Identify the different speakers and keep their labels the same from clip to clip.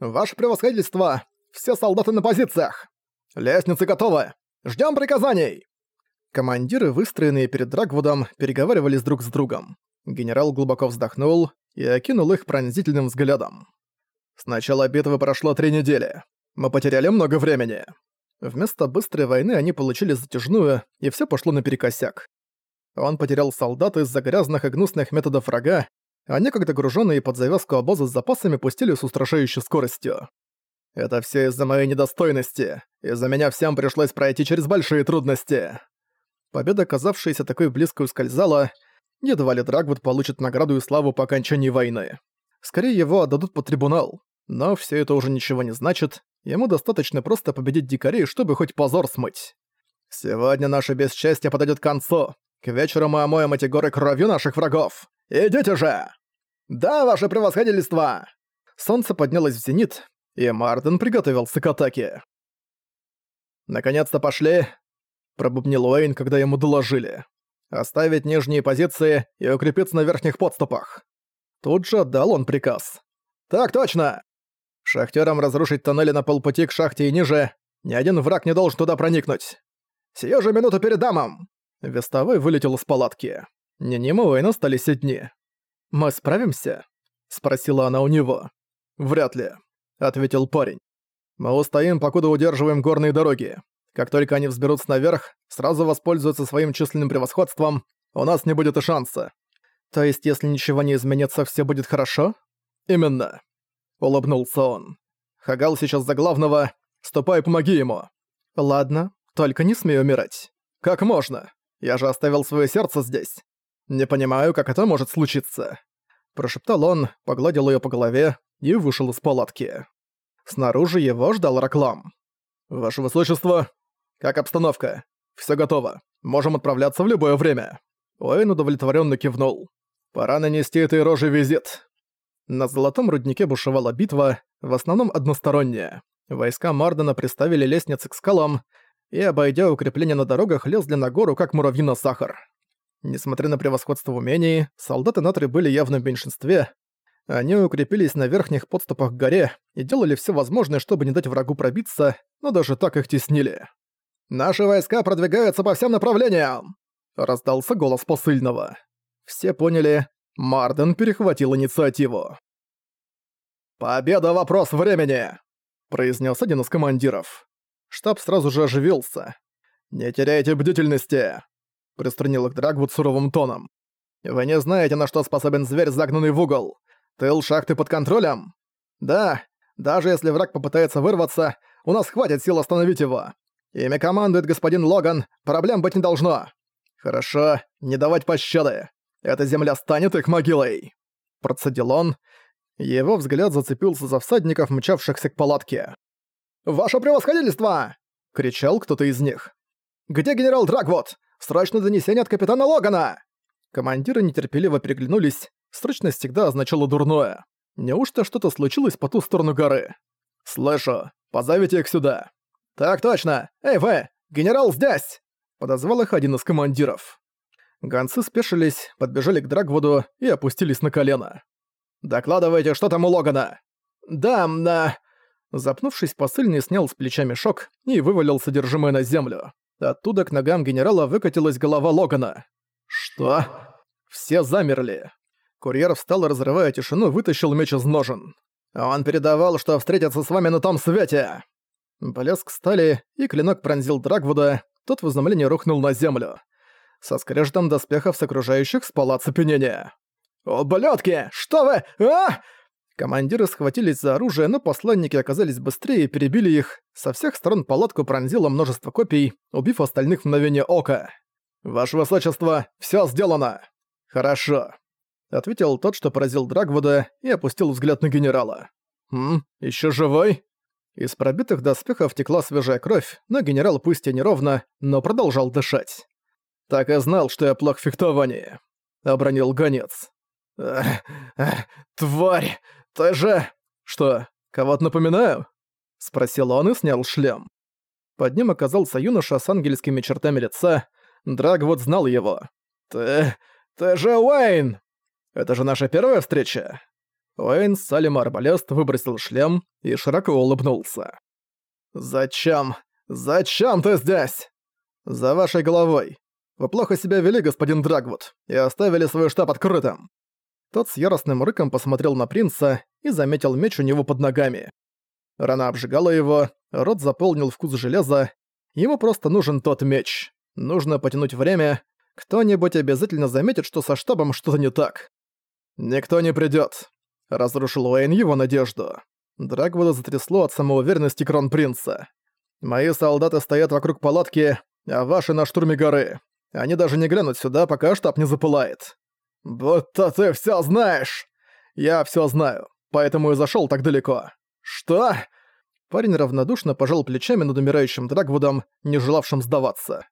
Speaker 1: «Ваше превосходительство! Все солдаты на позициях! Лестницы готовы! Ждем приказаний!» Командиры, выстроенные перед Драгвудом, переговаривались друг с другом. Генерал глубоко вздохнул и окинул их пронзительным взглядом. «С начала битвы прошло три недели. Мы потеряли много времени. Вместо быстрой войны они получили затяжную, и все пошло наперекосяк. Он потерял солдат из-за грязных и гнусных методов врага, а некогда груженные под завязку обозы с запасами пустили с устрашающей скоростью. Это все из-за моей недостойности. Из-за меня всем пришлось пройти через большие трудности. Победа, казавшаяся такой близкой, ускользала. Едва ли Драгвуд получит награду и славу по окончании войны. Скорее его отдадут под трибунал. Но все это уже ничего не значит. Ему достаточно просто победить дикарей, чтобы хоть позор смыть. Сегодня наше бесчестье подойдет к концу. К вечеру мы омоем эти горы кровью наших врагов. Идите же! Да, ваше превосходительство! Солнце поднялось в зенит, и Марден приготовился к атаке. «Наконец-то пошли!» – пробубнил Уэйн, когда ему доложили. «Оставить нижние позиции и укрепиться на верхних подступах». Тут же отдал он приказ. «Так точно! Шахтерам разрушить тоннели на полпути к шахте и ниже. Ни один враг не должен туда проникнуть. Сию же минуту перед дамом!» Вестовой вылетел из палатки. Ниним и остались одни. «Мы справимся?» – спросила она у него. «Вряд ли», — ответил парень. «Мы устоим, покуда удерживаем горные дороги. Как только они взберутся наверх, сразу воспользуются своим численным превосходством, у нас не будет и шанса. То есть, если ничего не изменится, все будет хорошо? Именно. Улыбнулся он. Хагал сейчас за главного. Ступай, помоги ему. Ладно, только не смей умирать. Как можно? Я же оставил свое сердце здесь. Не понимаю, как это может случиться. Прошептал он, погладил ее по голове и вышел из палатки. Снаружи его ждал Раклам. «Ваше Высочество, как обстановка? Все готово. Можем отправляться в любое время». Уэйн удовлетворенно кивнул. «Пора нанести этой роже визит». На Золотом руднике бушевала битва, в основном односторонняя. Войска Мардена приставили лестницы к скалам и, обойдя укрепления на дорогах, лезли на гору, как муравьи на сахар. Несмотря на превосходство в умении, солдаты Натры были явно в меньшинстве, они укрепились на верхних подступах к горе и делали все возможное, чтобы не дать врагу пробиться, но даже так их теснили. «Наши войска продвигаются по всем направлениям!» — раздался голос посыльного. Все поняли, Марден перехватил инициативу. «Победа — вопрос времени!» — произнес один из командиров. Штаб сразу же оживился. «Не теряйте бдительности!» — пристранил их Драгвуд суровым тоном. «Вы не знаете, на что способен зверь, загнанный в угол. Тыл шахты под контролем? Да, даже если враг попытается вырваться, у нас хватит сил остановить его. Ими командует господин Логан, проблем быть не должно. Хорошо, не давать пощады. Эта земля станет их могилой. Процедил он. Его взгляд зацепился за всадников, мчавшихся к палатке. «Ваше превосходительство!» — кричал кто-то из них. «Где генерал Драгвот? Срочное донесение от капитана Логана!» Командиры нетерпеливо переглянулись, Срочность всегда означала дурное. Неужто что-то случилось по ту сторону горы? «Слышу. Позовите их сюда». «Так точно! Эй, вы! Генерал здесь!» Подозвал их один из командиров. Гонцы спешились, подбежали к Драгвуду и опустились на колено. «Докладывайте, что там у Логана?» «Да, на...» Запнувшись, посыльный снял с плеча мешок и вывалил содержимое на землю. Оттуда к ногам генерала выкатилась голова Логана. «Что?» Все замерли. Курьер встал разрывая тишину, вытащил меч из ножен. «Он передавал, что встретится с вами на том свете!» Блеск стали, и клинок пронзил Драгвуда, тот в изумлении рухнул на землю. Со скрежетом доспехов с окружающих спало оцепенение. «Ублюдки! Что вы? А!» Командиры схватились за оружие, но посланники оказались быстрее и перебили их. Со всех сторон палатку пронзило множество копий, убив остальных в мгновение ока. «Ваше высочество, все сделано!» «Хорошо. — ответил тот, что поразил Драгвуда, и опустил взгляд на генерала. «Хм, ещё живой?» Из пробитых доспехов текла свежая кровь, но генерал пусть и неровно, но продолжал дышать. «Так и знал, что я плох в фехтовании», — обронил гонец. «Эх, эх, тварь, ты же...» «Что, кого-то напоминаю?» — спросил он и снял шлем. Под ним оказался юноша с ангельскими чертами лица. Драгвуд знал его. «Ты... ты же Уэйн!» Это же наша первая встреча!» Уэйн Салим Арбалест выбросил шлем и широко улыбнулся. «Зачем? Зачем ты здесь?» «За вашей головой. Вы плохо себя вели, господин Драгвуд, и оставили свой штаб открытым». Тот с яростным рыком посмотрел на принца и заметил меч у него под ногами. Рана обжигала его, рот заполнил вкус железа, ему просто нужен тот меч. Нужно потянуть время, кто-нибудь обязательно заметит, что со штабом что-то не так. «Никто не придёт», — разрушил Уэйн его надежду. Драгвуда затрясло от самоуверенности кронпринца. «Мои солдаты стоят вокруг палатки, а ваши на штурме горы. Они даже не глянут сюда, пока штаб не запылает». «Будто ты всё знаешь!» «Я всё знаю, поэтому и зашёл так далеко». «Что?» Парень равнодушно пожал плечами над умирающим Драгвудом, не желавшим сдаваться.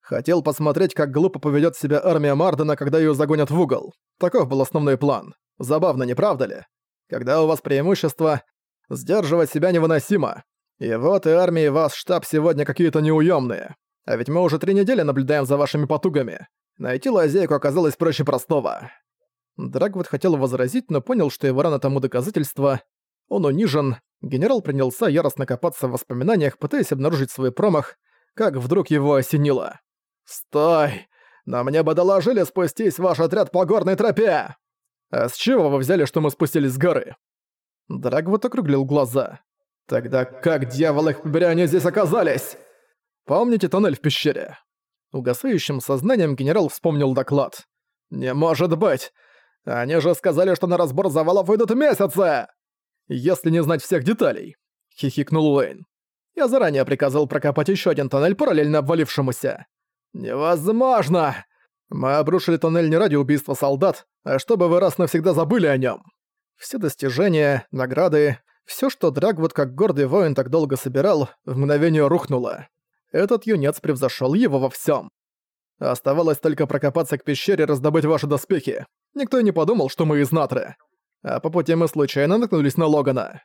Speaker 1: Хотел посмотреть, как глупо поведет себя армия Мардена, когда ее загонят в угол. Таков был основной план. Забавно, не правда ли? Когда у вас преимущество, сдерживать себя невыносимо. И вот и армия, и вас штаб сегодня какие-то неуемные. А ведь мы уже три недели наблюдаем за вашими потугами. Найти лазейку оказалось проще простого. Драгвуд хотел возразить, но понял, что его рано тому доказательство. Он унижен. Генерал принялся яростно копаться в воспоминаниях, пытаясь обнаружить свой промах, как вдруг его осенило. «Стой! На мне бы доложили спустись ваш отряд по горной тропе!» «А с чего вы взяли, что мы спустились с горы?» Драгвот округлил глаза. «Тогда как, дьявол их побери, они здесь оказались?» «Помните тоннель в пещере?» Угасающим сознанием генерал вспомнил доклад. «Не может быть! Они же сказали, что на разбор завалов выйдут месяцы!» «Если не знать всех деталей», — хихикнул Уэйн. «Я заранее приказал прокопать еще один тоннель параллельно обвалившемуся. «Невозможно! Мы обрушили тоннель не ради убийства солдат, а чтобы вы раз навсегда забыли о нем. Все достижения, награды, все, что Драгвуд как гордый воин так долго собирал, в мгновение рухнуло. Этот юнец превзошел его во всем. Оставалось только прокопаться к пещере и раздобыть ваши доспехи. Никто и не подумал, что мы из Натры. А по пути мы случайно наткнулись на Логана.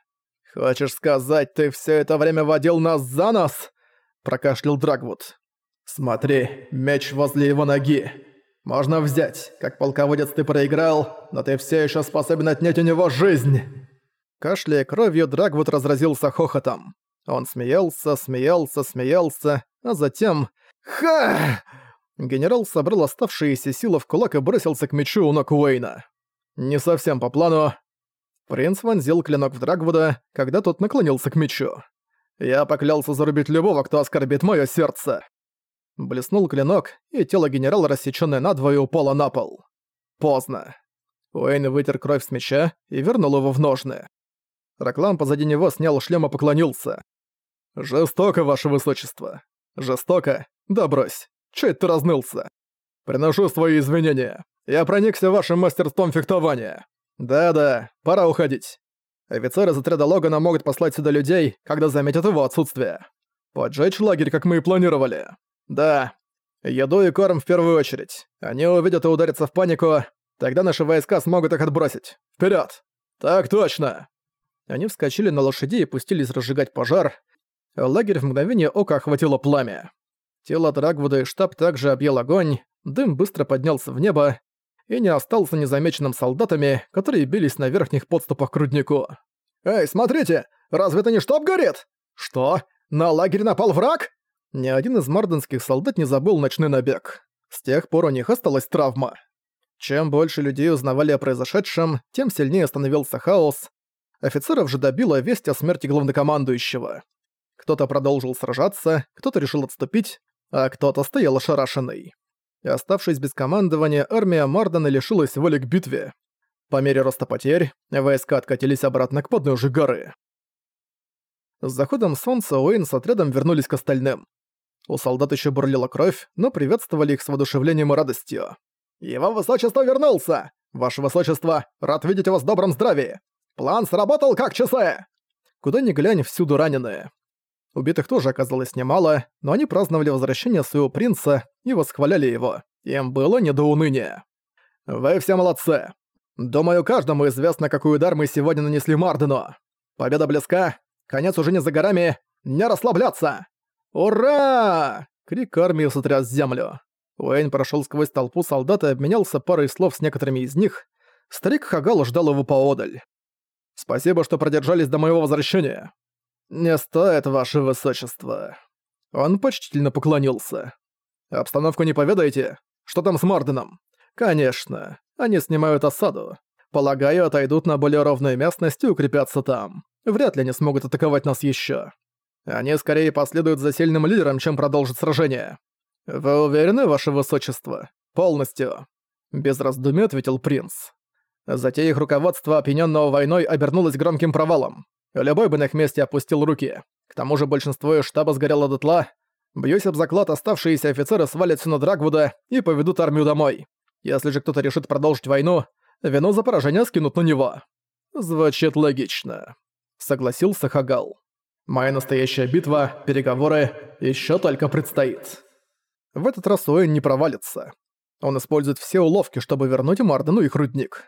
Speaker 1: «Хочешь сказать, ты все это время водил нас за нос?» – прокашлял Драгвуд. «Смотри, меч возле его ноги. Можно взять. Как полководец ты проиграл, но ты все еще способен отнять у него жизнь!» Кашляя кровью, Драгвуд разразился хохотом. Он смеялся, смеялся, смеялся, а затем... «Ха!» Генерал собрал оставшиеся силы в кулак и бросился к мечу у ног Уэйна. Не совсем по плану. Принц вонзил клинок в Драгвуда, когда тот наклонился к мечу. «Я поклялся зарубить любого, кто оскорбит мое сердце!» Блеснул клинок, и тело генерала, рассечённое надвое, упало на пол. Поздно. Уэйн вытер кровь с меча и вернул его в ножны. Раклам позади него снял шлем и поклонился. «Жестоко, ваше высочество. Жестоко? Да брось. Чё это ты разнылся? Приношу свои извинения. Я проникся вашим мастерством фехтования. Да-да, пора уходить. Офицеры из отряда Логана могут послать сюда людей, когда заметят его отсутствие. Поджечь лагерь, как мы и планировали. «Да. Еду и корм в первую очередь. Они увидят и ударятся в панику, тогда наши войска смогут их отбросить. Вперед! «Так точно!» Они вскочили на лошади и пустились разжигать пожар. Лагерь в мгновение ока охватило пламя. Тело Драгвуда и штаб также объел огонь, дым быстро поднялся в небо и не остался незамеченным солдатами, которые бились на верхних подступах к руднику. «Эй, смотрите! Разве это не штаб горит?» «Что? На лагерь напал враг?» Ни один из марденских солдат не забыл ночной набег. С тех пор у них осталась травма. Чем больше людей узнавали о произошедшем, тем сильнее становился хаос. Офицеров же добила весть о смерти главнокомандующего. Кто-то продолжил сражаться, кто-то решил отступить, а кто-то стоял ошарашенный. Оставшись без командования, армия Мардена лишилась воли к битве. По мере роста потерь, войска откатились обратно к подножию горы. С заходом солнца Уэйн с отрядом вернулись к остальным. У солдат еще бурлила кровь, но приветствовали их с воодушевлением и радостью. «Его высочество вернулся! Ваше высочество, рад видеть вас в добром здравии! План сработал как часы!» Куда ни глянь, всюду раненые. Убитых тоже оказалось немало, но они праздновали возвращение своего принца и восхваляли его. Им было не до уныния. «Вы все молодцы! Думаю, каждому известно, какой удар мы сегодня нанесли Мардену. Победа близка, конец уже не за горами, не расслабляться!» «Ура!» — крик армии сотряс землю. Уэйн прошел сквозь толпу солдат и обменялся парой слов с некоторыми из них. Старик Хагал ждал его поодаль. Спасибо, что продержались до моего возвращения. Не стоит, ваше высочество. Он почтительно поклонился. Обстановку не поведаете? Что там с Марденом? Конечно. Они снимают осаду. Полагаю, отойдут на более ровную местность и укрепятся там. Вряд ли они смогут атаковать нас еще. Они скорее последуют за сильным лидером, чем продолжат сражение. Вы уверены, ваше высочество? Полностью. Без раздумий ответил принц. Затея их руководства, опьянённого войной, обернулась громким провалом. Любой бы на их месте опустил руки. К тому же большинство из штаба сгорело дотла. Бьюсь об заклад, оставшиеся офицеры свалятся на Драгвуда и поведут армию домой. Если же кто-то решит продолжить войну, вину за поражение скинут на него. Звучит логично. Согласился Хагал. Моя настоящая битва, переговоры, еще только предстоит. В этот раз Уэйн не провалится. Он использует все уловки, чтобы вернуть Мардену их рудник.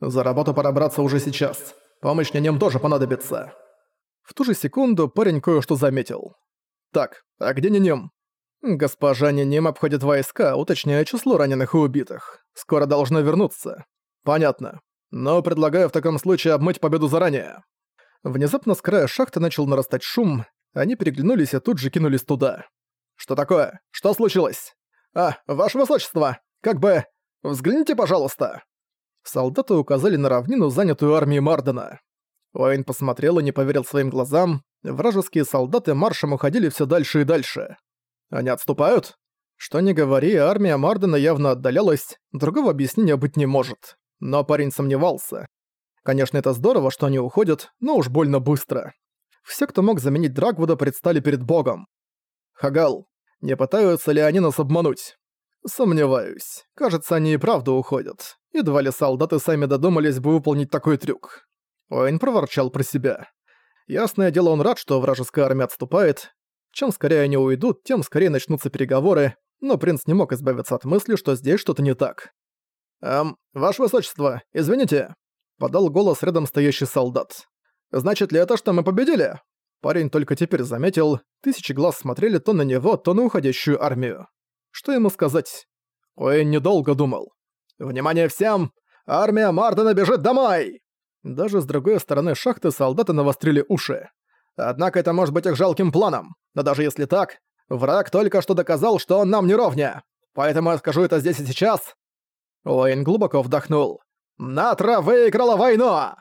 Speaker 1: За работу пора браться уже сейчас. Помощь нянем тоже понадобится. В ту же секунду парень кое-что заметил. Так, а где нянем? Госпожа Ниним обходит войска, уточняя число раненых и убитых. Скоро должна вернуться. Понятно. Но предлагаю в таком случае обмыть победу заранее. Внезапно с края шахты начал нарастать шум, они переглянулись и тут же кинулись туда. «Что такое? Что случилось?» «А, ваше высочество! Как бы... Взгляните, пожалуйста!» Солдаты указали на равнину, занятую армией Мардена. Уэйн посмотрел и не поверил своим глазам. Вражеские солдаты маршем уходили все дальше и дальше. Они отступают? Что ни говори, армия Мардена явно отдалялась, другого объяснения быть не может. Но парень сомневался. Конечно, это здорово, что они уходят, но уж больно быстро. Все, кто мог заменить Драгвуда, предстали перед богом. Хагал, не пытаются ли они нас обмануть? Сомневаюсь. Кажется, они и правда уходят. Едва ли солдаты сами додумались бы выполнить такой трюк. Уэйн проворчал про себя. Ясное дело, он рад, что вражеская армия отступает. Чем скорее они уйдут, тем скорее начнутся переговоры, но принц не мог избавиться от мысли, что здесь что-то не так. «Эм, ваше высочество, извините», — подал голос рядом стоящий солдат. «Значит ли это, что мы победили?» Парень только теперь заметил, тысячи глаз смотрели то на него, то на уходящую армию. Что ему сказать? Уэйн недолго думал. «Внимание всем! Армия Мардена бежит домой!» Даже с другой стороны шахты солдаты навострили уши. Однако это может быть их жалким планом. Но даже если так, враг только что доказал, что он нам не ровня. Поэтому я скажу это здесь и сейчас. Уэйн глубоко вдохнул. «Натра выиграла войну!»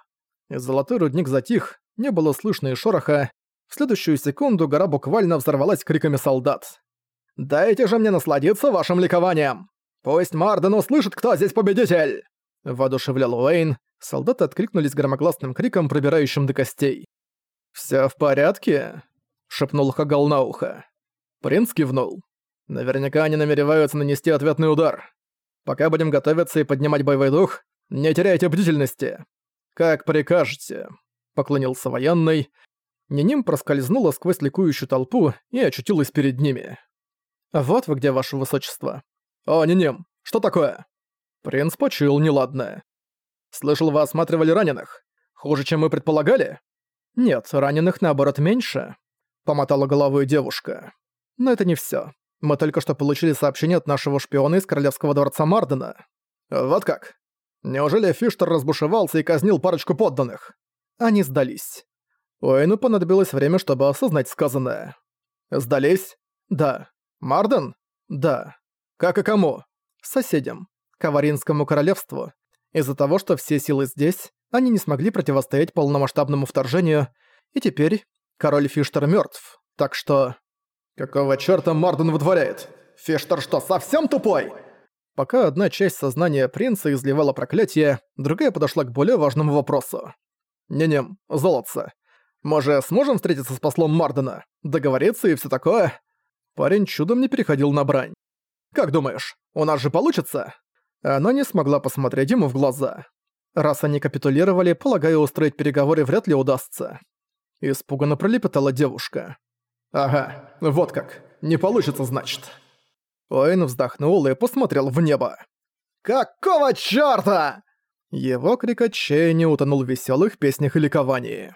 Speaker 1: Золотой рудник затих, не было слышно и шороха. В следующую секунду гора буквально взорвалась криками солдат. «Дайте же мне насладиться вашим ликованием! Пусть Марден услышит, кто здесь победитель!» Воодушевлял Уэйн. Солдаты откликнулись громогласным криком, пробирающим до костей. «Всё в порядке?» — шепнул Хагал на ухо. Принц кивнул. «Наверняка они намереваются нанести ответный удар. Пока будем готовиться и поднимать боевой дух, не теряйте бдительности. Как прикажете», — поклонился военный. Ниним проскользнула сквозь ликующую толпу и очутилась перед ними. «Вот вы где, ваше высочество». «О, не-нем, что такое?» Принц почуял неладное. «Слышал, вы осматривали раненых. Хуже, чем мы предполагали?» «Нет, раненых, наоборот, меньше», — помотала головой девушка. «Но это не всё. Мы только что получили сообщение от нашего шпиона из Королевского дворца Мардена». «Вот как? Неужели Фиштер разбушевался и казнил парочку подданных?» Они сдались. Уэйну понадобилось время, чтобы осознать сказанное. «Сдались?» «Да». Марден? Да. Как и кому? Соседям. Каваринскому королевству. Из-за того, что все силы здесь, они не смогли противостоять полномасштабному вторжению, и теперь король Фиштер мертв. Так что... Какого чёрта Марден вытворяет? Фиштер что, совсем тупой? Пока одна часть сознания принца изливала проклятие, другая подошла к более важному вопросу. «Не-не, золотце. Мы же сможем встретиться с послом Мардена? Договориться и все такое?» Парень чудом не переходил на брань. «Как думаешь, у нас же получится?» Она не смогла посмотреть ему в глаза. Раз они капитулировали, полагаю, устроить переговоры вряд ли удастся. Испуганно пролепетала девушка. «Ага, вот как. Не получится, значит». Уэйн вздохнул и посмотрел в небо. «Какого чёрта?» Его крик отчаяния утонул в весёлых песнях и ликовании.